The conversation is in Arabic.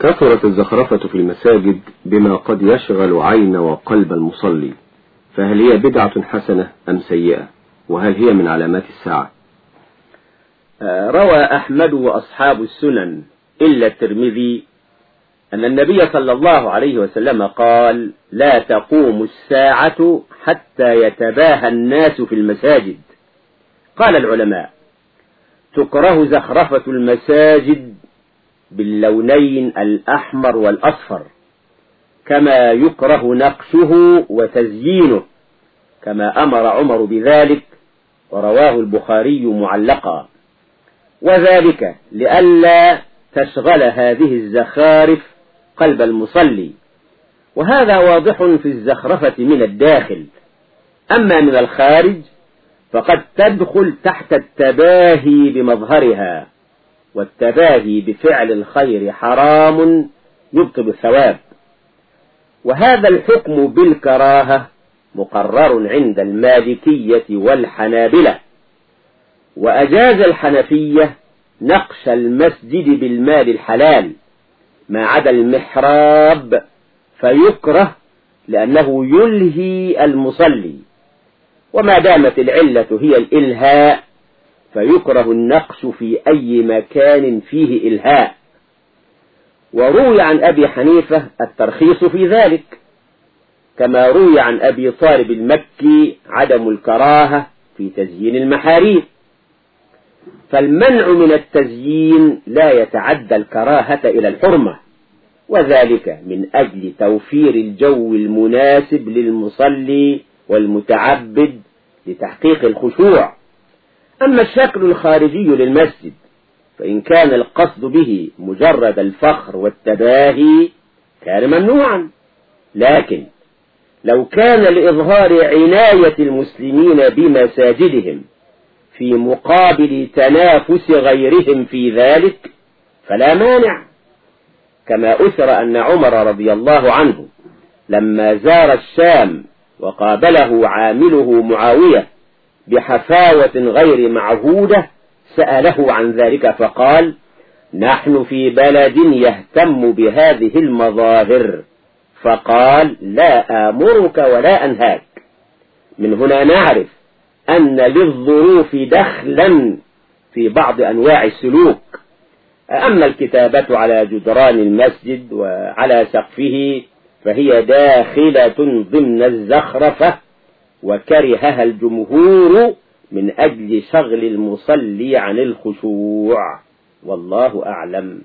كثرت الزخرفة في المساجد بما قد يشغل عين وقلب المصلي. فهل هي بدعة حسنة أم سيئة؟ وهل هي من علامات الساعة؟ روى أحمد وأصحاب السنن إلا الترمذي أن النبي صلى الله عليه وسلم قال لا تقوم الساعة حتى يتباهى الناس في المساجد قال العلماء تكره زخرفة المساجد باللونين الأحمر والأصفر كما يكره نقشه وتزيينه كما أمر عمر بذلك ورواه البخاري معلقا. وذلك لئلا تشغل هذه الزخارف قلب المصلي. وهذا واضح في الزخرفة من الداخل. أما من الخارج فقد تدخل تحت التباهي بمظهرها. والتباهي بفعل الخير حرام يبطل الثواب. وهذا الحكم بالكراهة مقرر عند المالكية والحنابلة. وأجاز الحنفية نقش المسجد بالمال الحلال ما عدا المحراب فيكره لأنه يلهي المصلي. وما دامت العلة هي الإلهاء فيكره النقش في أي مكان فيه إلهاء. وروي عن أبي حنيفة الترخيص في ذلك كما روي عن أبي طالب المكي عدم الكراهة في تزيين المحاريب. فالمنع من التزيين لا يتعدى الكراهة إلى الحرمة وذلك من أجل توفير الجو المناسب للمصلي والمتعبد لتحقيق الخشوع. أما الشكل الخارجي للمسجد فإن كان القصد به مجرد الفخر والتباهي كان ممنوعا. لكن لو كان لإظهار عناية المسلمين بمساجدهم في مقابل تنافس غيرهم في ذلك فلا مانع. كما أثر أن عمر رضي الله عنه لما زار الشام وقابله عامله معاوية بحفاوة غير معهودة سأله عن ذلك فقال نحن في بلد يهتم بهذه المظاهر. فقال لا آمرك ولا أنهاك. من هنا نعرف أن للظروف دخلا في بعض أنواع السلوك. أما الكتابة على جدران المسجد وعلى سقفه فهي داخلة ضمن الزخرفة. وكرهها الجمهور من أجل شغل المصلي عن الخشوع. والله أعلم.